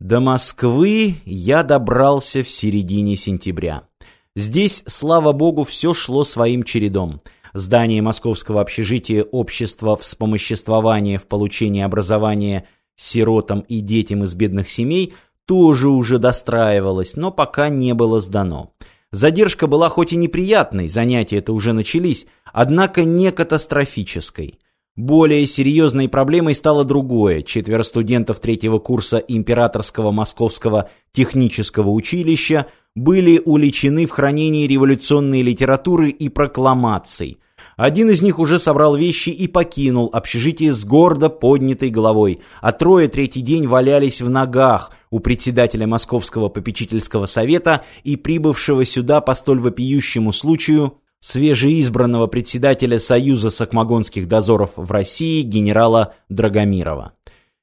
До Москвы я добрался в середине сентября. Здесь, слава богу, все шло своим чередом. Здание московского общежития общества вспомоществования в получении образования сиротам и детям из бедных семей тоже уже достраивалось, но пока не было сдано. Задержка была хоть и неприятной, занятия это уже начались, однако не катастрофической. Более серьезной проблемой стало другое. Четверо студентов третьего курса Императорского Московского технического училища были уличены в хранении революционной литературы и прокламаций. Один из них уже собрал вещи и покинул общежитие с гордо поднятой головой, а трое третий день валялись в ногах у председателя Московского попечительского совета и прибывшего сюда по столь вопиющему случаю свежеизбранного председателя Союза сакмагонских дозоров в России генерала Драгомирова.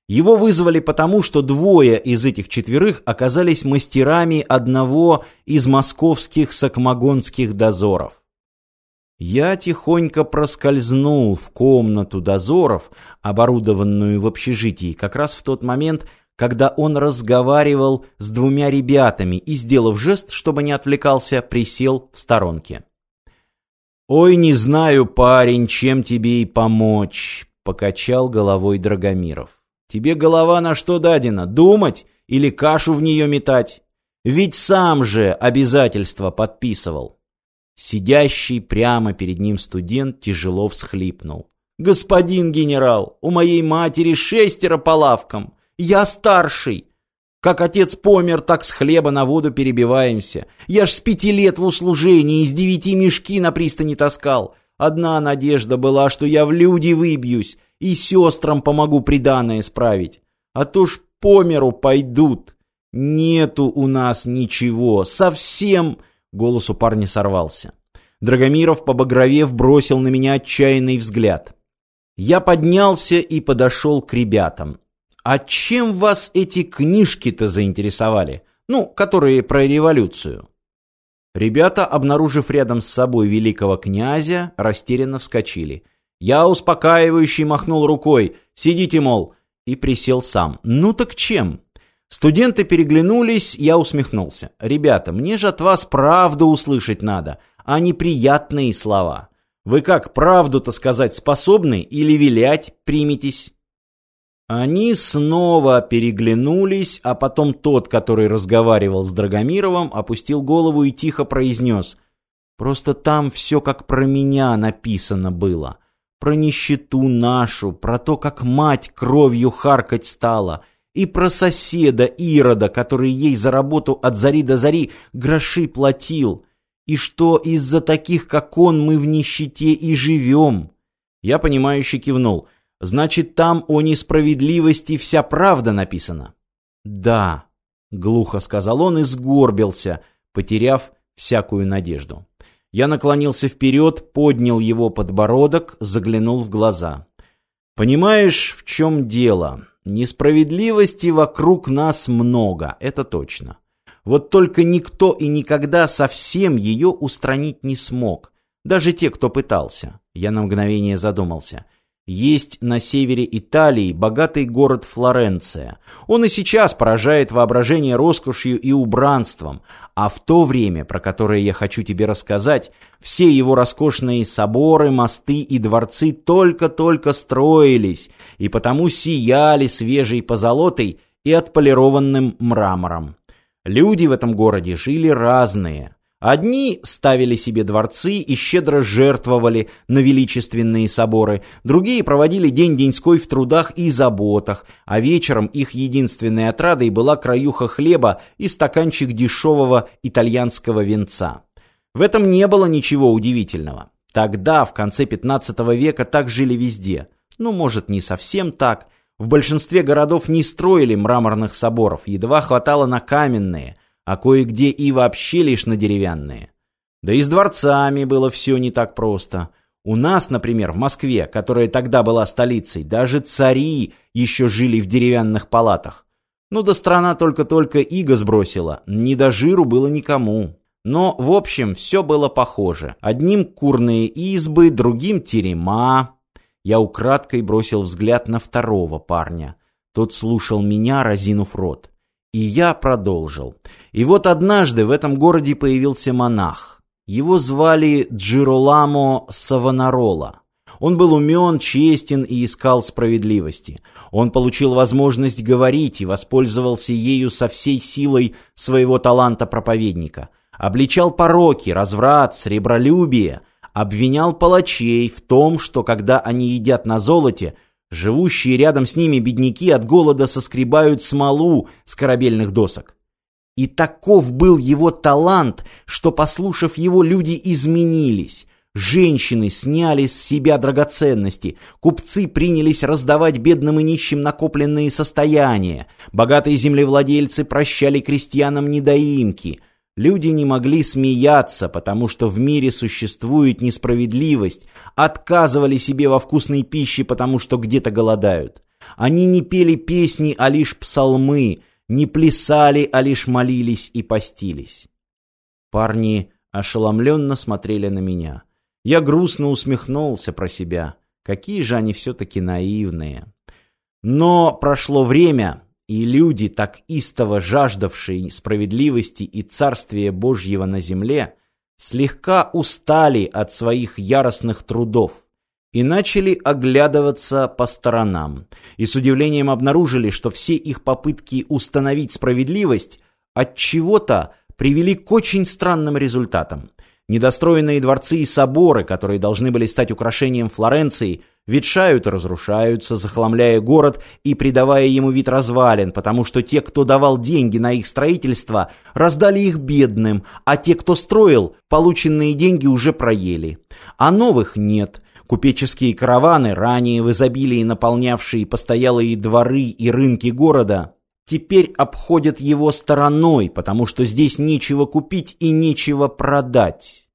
Его вызвали потому, что двое из этих четверых оказались мастерами одного из московских сакмагонских дозоров. Я тихонько проскользнул в комнату дозоров, оборудованную в общежитии, как раз в тот момент, когда он разговаривал с двумя ребятами и, сделав жест, чтобы не отвлекался, присел в сторонке. «Ой, не знаю, парень, чем тебе и помочь», — покачал головой Драгомиров. «Тебе голова на что дадена? Думать или кашу в нее метать? Ведь сам же обязательства подписывал». Сидящий прямо перед ним студент тяжело всхлипнул. «Господин генерал, у моей матери шестеро по лавкам. Я старший. Как отец помер, так с хлеба на воду перебиваемся. Я ж с пяти лет в услужении из девяти мешки на пристани таскал. Одна надежда была, что я в люди выбьюсь и сестрам помогу приданное справить. А то ж по миру пойдут. Нету у нас ничего. Совсем...» Голос у парня сорвался. Драгомиров, побагровев, бросил на меня отчаянный взгляд. Я поднялся и подошел к ребятам. «А чем вас эти книжки-то заинтересовали? Ну, которые про революцию?» Ребята, обнаружив рядом с собой великого князя, растерянно вскочили. Я успокаивающий махнул рукой. «Сидите, мол!» И присел сам. «Ну так чем?» Студенты переглянулись, я усмехнулся. «Ребята, мне же от вас правду услышать надо, а не приятные слова. Вы как, правду-то сказать способны или вилять приметесь?» Они снова переглянулись, а потом тот, который разговаривал с Драгомировым, опустил голову и тихо произнес. «Просто там все как про меня написано было. Про нищету нашу, про то, как мать кровью харкать стала, и про соседа Ирода, который ей за работу от зари до зари гроши платил, и что из-за таких, как он, мы в нищете и живем». Я понимающе кивнул – Значит, там о несправедливости вся правда написана? Да, глухо сказал он и сгорбился, потеряв всякую надежду. Я наклонился вперед, поднял его подбородок, заглянул в глаза. Понимаешь, в чем дело? Несправедливости вокруг нас много, это точно. Вот только никто и никогда совсем ее устранить не смог. Даже те, кто пытался. Я на мгновение задумался. Есть на севере Италии богатый город Флоренция. Он и сейчас поражает воображение роскошью и убранством, а в то время, про которое я хочу тебе рассказать, все его роскошные соборы, мосты и дворцы только-только строились и потому сияли свежей позолотой и отполированным мрамором. Люди в этом городе жили разные. Одни ставили себе дворцы и щедро жертвовали на величественные соборы, другие проводили день-деньской в трудах и заботах, а вечером их единственной отрадой была краюха хлеба и стаканчик дешевого итальянского венца. В этом не было ничего удивительного. Тогда, в конце 15 века, так жили везде. Ну, может, не совсем так. В большинстве городов не строили мраморных соборов, едва хватало на каменные – а кое-где и вообще лишь на деревянные. Да и с дворцами было все не так просто. У нас, например, в Москве, которая тогда была столицей, даже цари еще жили в деревянных палатах. Ну да страна только-только иго сбросила, не до жиру было никому. Но, в общем, все было похоже. Одним курные избы, другим терема. Я украдкой бросил взгляд на второго парня. Тот слушал меня, разинув рот. И я продолжил. И вот однажды в этом городе появился монах. Его звали Джироламо Савонарола. Он был умен, честен и искал справедливости. Он получил возможность говорить и воспользовался ею со всей силой своего таланта проповедника. Обличал пороки, разврат, сребролюбие, обвинял палачей в том, что когда они едят на золоте, живущие рядом с ними бедняки от голода соскребают смолу с корабельных досок. И таков был его талант, что, послушав его, люди изменились. Женщины сняли с себя драгоценности, купцы принялись раздавать бедным и нищим накопленные состояния, богатые землевладельцы прощали крестьянам недоимки. Люди не могли смеяться, потому что в мире существует несправедливость, отказывали себе во вкусной пище, потому что где-то голодают. Они не пели песни, а лишь псалмы, не плясали, а лишь молились и постились. Парни ошеломленно смотрели на меня. Я грустно усмехнулся про себя. Какие же они все-таки наивные. Но прошло время, и люди, так истово жаждавшие справедливости и царствия Божьего на земле, слегка устали от своих яростных трудов и начали оглядываться по сторонам, и с удивлением обнаружили, что все их попытки установить справедливость от чего-то привели к очень странным результатам. Недостроенные дворцы и соборы, которые должны были стать украшением Флоренции, ветшают и разрушаются, захламляя город и придавая ему вид развалин, потому что те, кто давал деньги на их строительство, раздали их бедным, а те, кто строил, полученные деньги уже проели. А новых нет. Купеческие караваны, ранее в изобилии наполнявшие постоялые дворы и рынки города, теперь обходят его стороной, потому что здесь нечего купить и нечего продать.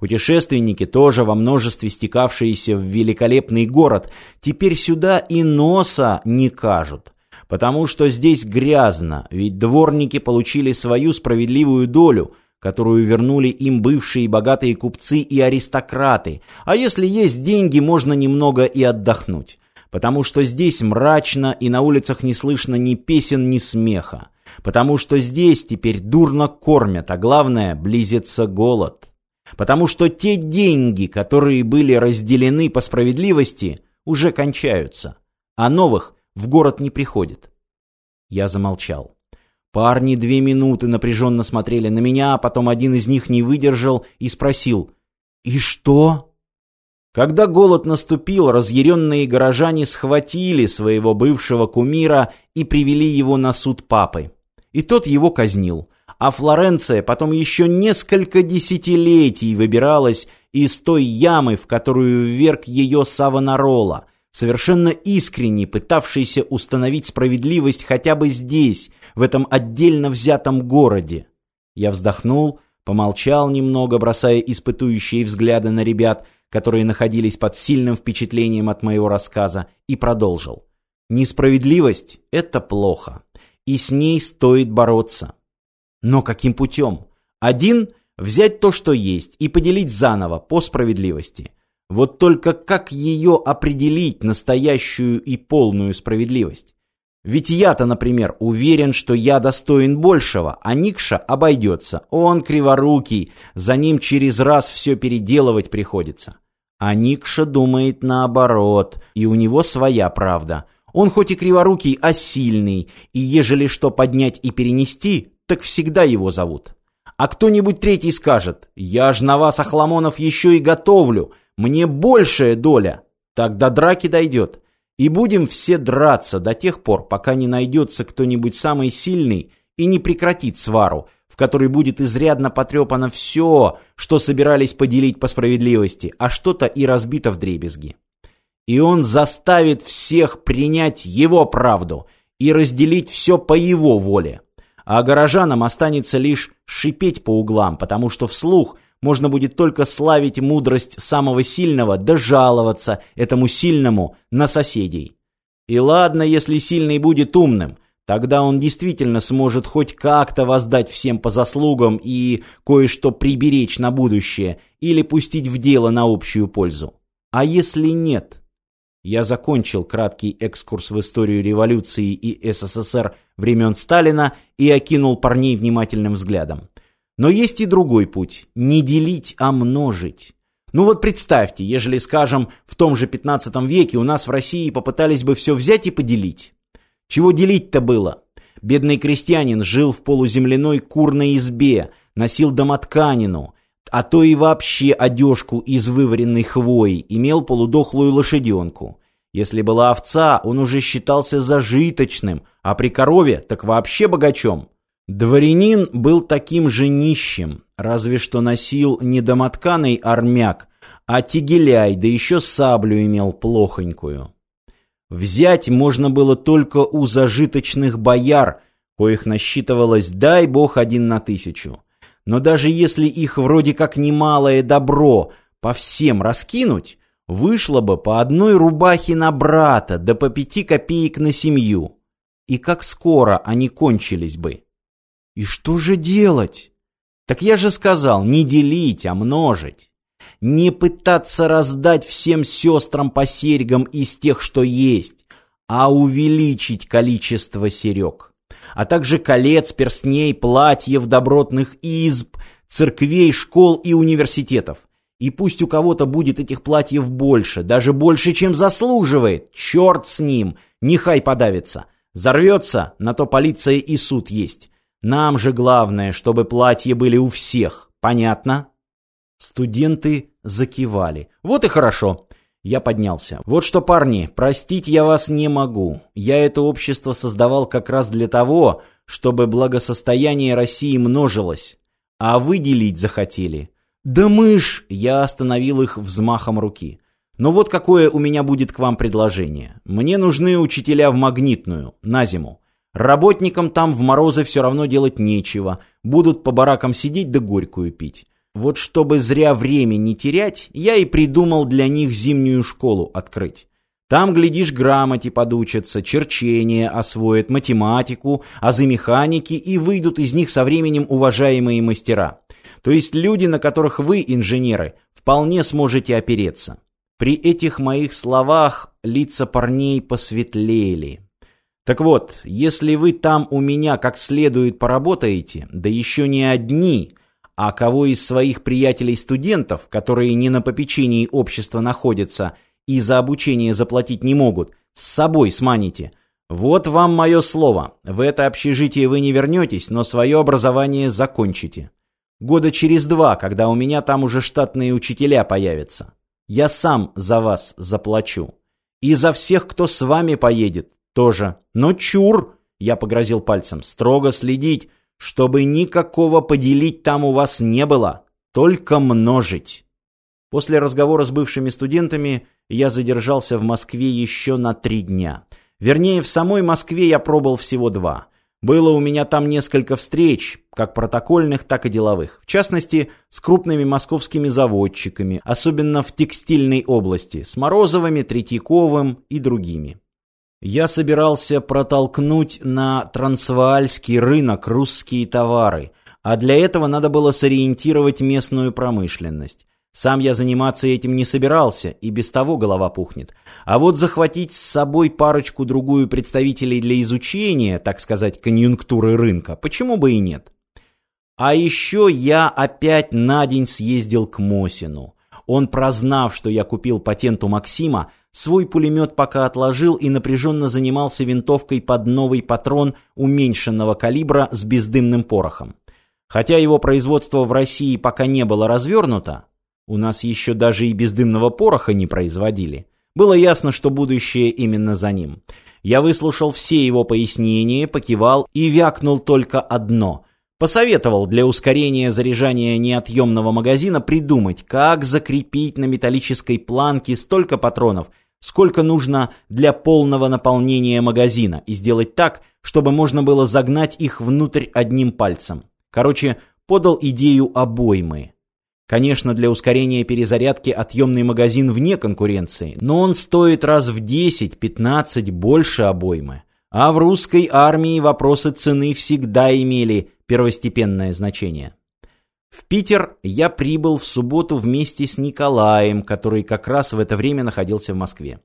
Путешественники, тоже во множестве стекавшиеся в великолепный город, теперь сюда и носа не кажут, потому что здесь грязно, ведь дворники получили свою справедливую долю, которую вернули им бывшие богатые купцы и аристократы, а если есть деньги, можно немного и отдохнуть потому что здесь мрачно и на улицах не слышно ни песен, ни смеха, потому что здесь теперь дурно кормят, а главное, близится голод, потому что те деньги, которые были разделены по справедливости, уже кончаются, а новых в город не приходит. Я замолчал. Парни две минуты напряженно смотрели на меня, а потом один из них не выдержал и спросил «И что?» Когда голод наступил, разъяренные горожане схватили своего бывшего кумира и привели его на суд папы. И тот его казнил. А Флоренция потом еще несколько десятилетий выбиралась из той ямы, в которую вверг ее Савонарола, совершенно искренне пытавшийся установить справедливость хотя бы здесь, в этом отдельно взятом городе. Я вздохнул, помолчал немного, бросая испытующие взгляды на ребят – которые находились под сильным впечатлением от моего рассказа, и продолжил. Несправедливость – это плохо, и с ней стоит бороться. Но каким путем? Один – взять то, что есть, и поделить заново, по справедливости. Вот только как ее определить, настоящую и полную справедливость? Ведь я-то, например, уверен, что я достоин большего, а Никша обойдется. Он криворукий, за ним через раз все переделывать приходится. А Никша думает наоборот, и у него своя правда. Он хоть и криворукий, а сильный, и ежели что поднять и перенести, так всегда его зовут. А кто-нибудь третий скажет, я ж на вас, Ахламонов, еще и готовлю, мне большая доля. Тогда драки дойдет. И будем все драться до тех пор, пока не найдется кто-нибудь самый сильный и не прекратит свару, в которой будет изрядно потрепано все, что собирались поделить по справедливости, а что-то и разбито в дребезги. И он заставит всех принять его правду и разделить все по его воле. А горожанам останется лишь шипеть по углам, потому что вслух – можно будет только славить мудрость самого сильного да жаловаться этому сильному на соседей. И ладно, если сильный будет умным, тогда он действительно сможет хоть как-то воздать всем по заслугам и кое-что приберечь на будущее или пустить в дело на общую пользу. А если нет? Я закончил краткий экскурс в историю революции и СССР времен Сталина и окинул парней внимательным взглядом. Но есть и другой путь – не делить, а множить. Ну вот представьте, ежели, скажем, в том же 15 веке у нас в России попытались бы все взять и поделить. Чего делить-то было? Бедный крестьянин жил в полуземляной курной избе, носил домотканину, а то и вообще одежку из вываренной хвои, имел полудохлую лошаденку. Если была овца, он уже считался зажиточным, а при корове так вообще богачом. Дворянин был таким же нищим, разве что носил не домотканый армяк, а тигеляй, да еще саблю имел плохонькую. Взять можно было только у зажиточных бояр, коих насчитывалось, дай бог, один на тысячу. Но даже если их вроде как немалое добро по всем раскинуть, вышло бы по одной рубахе на брата, да по пяти копеек на семью. И как скоро они кончились бы. И что же делать? Так я же сказал, не делить, а множить. Не пытаться раздать всем сестрам по серьгам из тех, что есть, а увеличить количество серег. А также колец, перстней, платьев, добротных изб, церквей, школ и университетов. И пусть у кого-то будет этих платьев больше, даже больше, чем заслуживает. Черт с ним, нехай подавится. Зарвется, на то полиция и суд есть. Нам же главное, чтобы платья были у всех. Понятно? Студенты закивали. Вот и хорошо. Я поднялся. Вот что, парни, простить я вас не могу. Я это общество создавал как раз для того, чтобы благосостояние России множилось. А вы делить захотели. Да мы ж... Я остановил их взмахом руки. Но вот какое у меня будет к вам предложение. Мне нужны учителя в Магнитную, на зиму. Работникам там в морозы все равно делать нечего, будут по баракам сидеть да горькую пить. Вот чтобы зря время не терять, я и придумал для них зимнюю школу открыть. Там, глядишь, грамоте подучатся, черчение освоят, математику, азы механики и выйдут из них со временем уважаемые мастера. То есть люди, на которых вы, инженеры, вполне сможете опереться. При этих моих словах лица парней посветлели. Так вот, если вы там у меня как следует поработаете, да еще не одни, а кого из своих приятелей-студентов, которые не на попечении общества находятся и за обучение заплатить не могут, с собой сманите. Вот вам мое слово. В это общежитие вы не вернетесь, но свое образование закончите. Года через два, когда у меня там уже штатные учителя появятся. Я сам за вас заплачу. И за всех, кто с вами поедет, тоже. Но чур, я погрозил пальцем, строго следить, чтобы никакого поделить там у вас не было, только множить. После разговора с бывшими студентами я задержался в Москве еще на три дня. Вернее, в самой Москве я пробыл всего два. Было у меня там несколько встреч, как протокольных, так и деловых. В частности, с крупными московскими заводчиками, особенно в текстильной области, с Морозовыми, Третьяковым и другими. Я собирался протолкнуть на трансваальский рынок русские товары, а для этого надо было сориентировать местную промышленность. Сам я заниматься этим не собирался, и без того голова пухнет. А вот захватить с собой парочку-другую представителей для изучения, так сказать, конъюнктуры рынка, почему бы и нет? А еще я опять на день съездил к Мосину. Он, прознав, что я купил патент у Максима, свой пулемет пока отложил и напряженно занимался винтовкой под новый патрон уменьшенного калибра с бездымным порохом. Хотя его производство в России пока не было развернуто, у нас еще даже и бездымного пороха не производили, было ясно, что будущее именно за ним. Я выслушал все его пояснения, покивал и вякнул только одно – Посоветовал для ускорения заряжания неотъемного магазина придумать, как закрепить на металлической планке столько патронов, сколько нужно для полного наполнения магазина, и сделать так, чтобы можно было загнать их внутрь одним пальцем. Короче, подал идею обоймы. Конечно, для ускорения перезарядки отъемный магазин вне конкуренции, но он стоит раз в 10-15 больше обоймы. А в русской армии вопросы цены всегда имели первостепенное значение. В Питер я прибыл в субботу вместе с Николаем, который как раз в это время находился в Москве.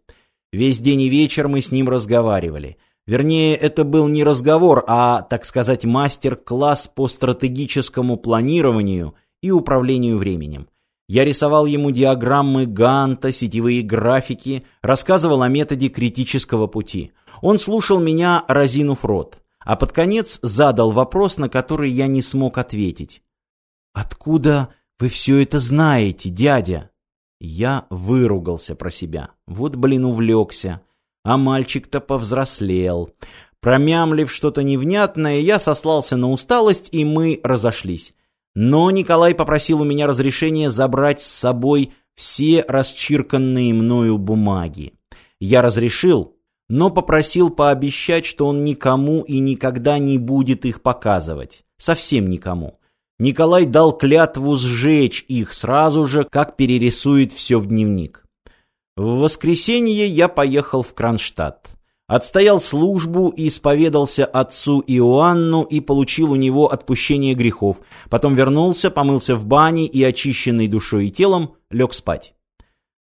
Весь день и вечер мы с ним разговаривали. Вернее, это был не разговор, а, так сказать, мастер-класс по стратегическому планированию и управлению временем. Я рисовал ему диаграммы Ганта, сетевые графики, рассказывал о методе критического пути. Он слушал меня, разинув рот, а под конец задал вопрос, на который я не смог ответить. «Откуда вы все это знаете, дядя?» Я выругался про себя. Вот, блин, увлекся. А мальчик-то повзрослел. Промямлив что-то невнятное, я сослался на усталость, и мы разошлись. Но Николай попросил у меня разрешения забрать с собой все расчирканные мною бумаги. Я разрешил, но попросил пообещать, что он никому и никогда не будет их показывать. Совсем никому. Николай дал клятву сжечь их сразу же, как перерисует все в дневник. В воскресенье я поехал в Кронштадт. Отстоял службу исповедался отцу Иоанну и получил у него отпущение грехов. Потом вернулся, помылся в бане и, очищенный душой и телом, лег спать.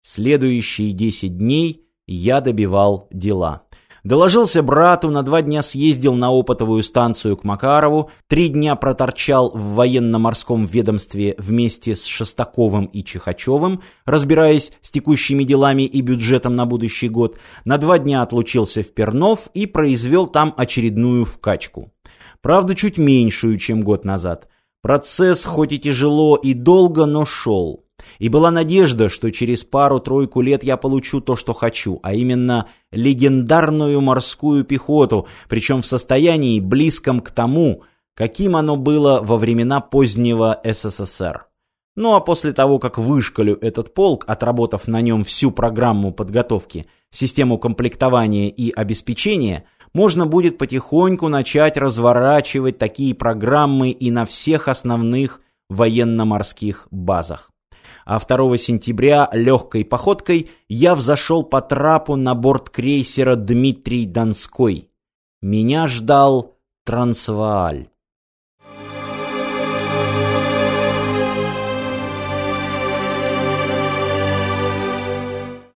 Следующие десять дней я добивал дела. Доложился брату, на два дня съездил на опытовую станцию к Макарову, три дня проторчал в военно-морском ведомстве вместе с Шестаковым и Чихачевым, разбираясь с текущими делами и бюджетом на будущий год, на два дня отлучился в Пернов и произвел там очередную вкачку. Правда, чуть меньшую, чем год назад. Процесс хоть и тяжело и долго, но шел. И была надежда, что через пару-тройку лет я получу то, что хочу, а именно легендарную морскую пехоту, причем в состоянии близком к тому, каким оно было во времена позднего СССР. Ну а после того, как вышкалю этот полк, отработав на нем всю программу подготовки, систему комплектования и обеспечения, можно будет потихоньку начать разворачивать такие программы и на всех основных военно-морских базах а 2 сентября легкой походкой я взошел по трапу на борт крейсера «Дмитрий Донской». Меня ждал Трансвааль.